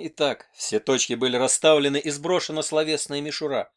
Итак, все точки были расставлены и сброшена словесная мишура.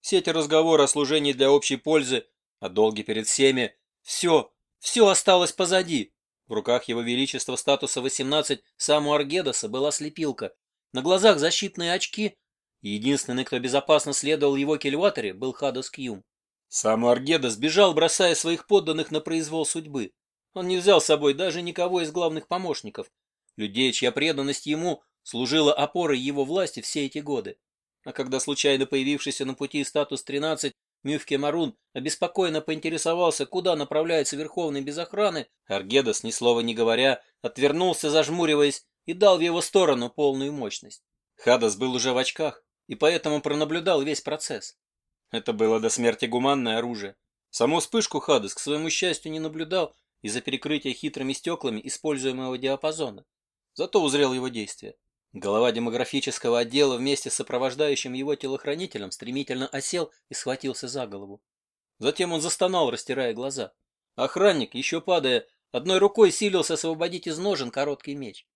Все эти разговоры о служении для общей пользы, о долге перед всеми, все, все осталось позади. В руках его величества статуса 18 саму Аргедоса была слепилка, на глазах защитные очки, единственный, кто безопасно следовал его кильваторе, был Хадас Кьюм. Сам Аргедос бежал, бросая своих подданных на произвол судьбы. Он не взял с собой даже никого из главных помощников, людей, чья преданность ему служила опорой его власти все эти годы. А когда случайно появившийся на пути статус 13 Мюфке Марун обеспокоенно поинтересовался, куда направляется Верховный без охраны, Аргедос, ни слова не говоря, отвернулся, зажмуриваясь, и дал в его сторону полную мощность. Хадас был уже в очках, и поэтому пронаблюдал весь процесс. Это было до смерти гуманное оружие. Саму вспышку Хадас, к своему счастью, не наблюдал из-за перекрытия хитрыми стеклами используемого диапазона. Зато узрел его действие. Голова демографического отдела вместе с сопровождающим его телохранителем стремительно осел и схватился за голову. Затем он застонал, растирая глаза. Охранник, еще падая, одной рукой силился освободить из ножен короткий меч.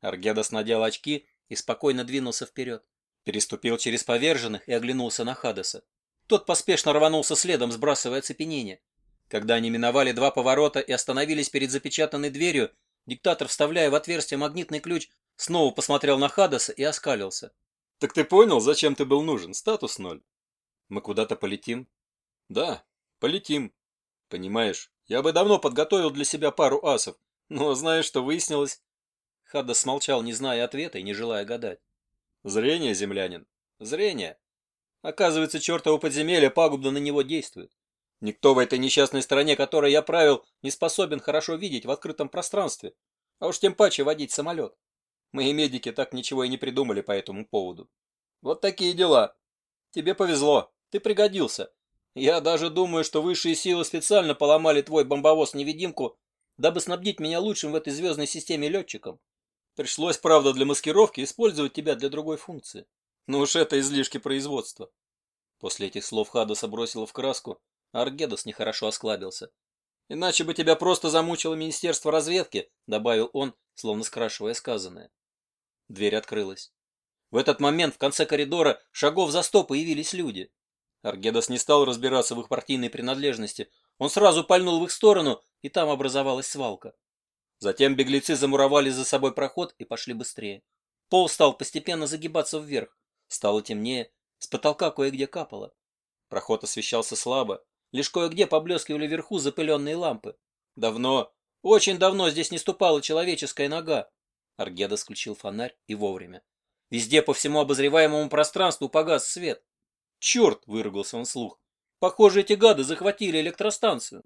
Аргедас надел очки и спокойно двинулся вперед. Переступил через поверженных и оглянулся на Хадаса. Тот поспешно рванулся следом, сбрасывая оцепенение. Когда они миновали два поворота и остановились перед запечатанной дверью, диктатор, вставляя в отверстие магнитный ключ, Снова посмотрел на Хадаса и оскалился. «Так ты понял, зачем ты был нужен? Статус ноль». «Мы куда-то полетим?» «Да, полетим. Понимаешь, я бы давно подготовил для себя пару асов, но знаешь, что выяснилось?» Хадас смолчал, не зная ответа и не желая гадать. «Зрение, землянин, зрение. Оказывается, чертово подземелье пагубно на него действует. Никто в этой несчастной стране, которой я правил, не способен хорошо видеть в открытом пространстве, а уж тем паче водить самолет. Мои медики так ничего и не придумали по этому поводу. Вот такие дела. Тебе повезло, ты пригодился. Я даже думаю, что высшие силы специально поломали твой бомбовоз-невидимку, дабы снабдить меня лучшим в этой звездной системе летчиком. Пришлось, правда, для маскировки использовать тебя для другой функции. Но уж это излишки производства. После этих слов Хадаса бросила в краску, а Аргедос нехорошо осклабился. «Иначе бы тебя просто замучило Министерство разведки», — добавил он, словно скрашивая сказанное. Дверь открылась. В этот момент в конце коридора шагов за сто появились люди. Аргедас не стал разбираться в их партийной принадлежности. Он сразу пальнул в их сторону, и там образовалась свалка. Затем беглецы замуровали за собой проход и пошли быстрее. Пол стал постепенно загибаться вверх. Стало темнее, с потолка кое-где капало. Проход освещался слабо, лишь кое-где поблескивали вверху запыленные лампы. Давно, очень давно здесь не ступала человеческая нога. Аргеда включил фонарь и вовремя. Везде по всему обозреваемому пространству погас свет. «Черт!» — выругался он вслух. «Похоже, эти гады захватили электростанцию».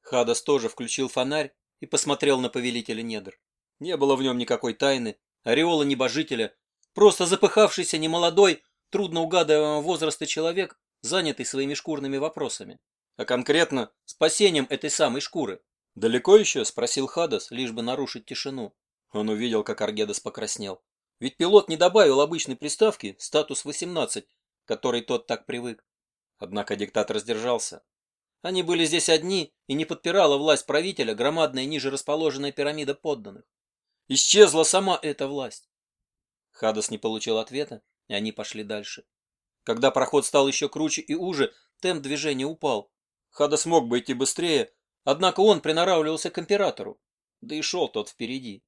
Хадас тоже включил фонарь и посмотрел на повелителя недр. Не было в нем никакой тайны, ореола небожителя, просто запыхавшийся немолодой, трудно угадываемого возраста человек, занятый своими шкурными вопросами. А конкретно спасением этой самой шкуры. «Далеко еще?» — спросил Хадас, лишь бы нарушить тишину. Он увидел, как Аргедас покраснел. Ведь пилот не добавил обычной приставки «статус 18», который тот так привык. Однако диктатор сдержался. Они были здесь одни, и не подпирала власть правителя громадная ниже расположенная пирамида подданных. Исчезла сама эта власть. Хадас не получил ответа, и они пошли дальше. Когда проход стал еще круче и уже, темп движения упал. Хадас мог бы идти быстрее, однако он приноравливался к императору, да и шел тот впереди.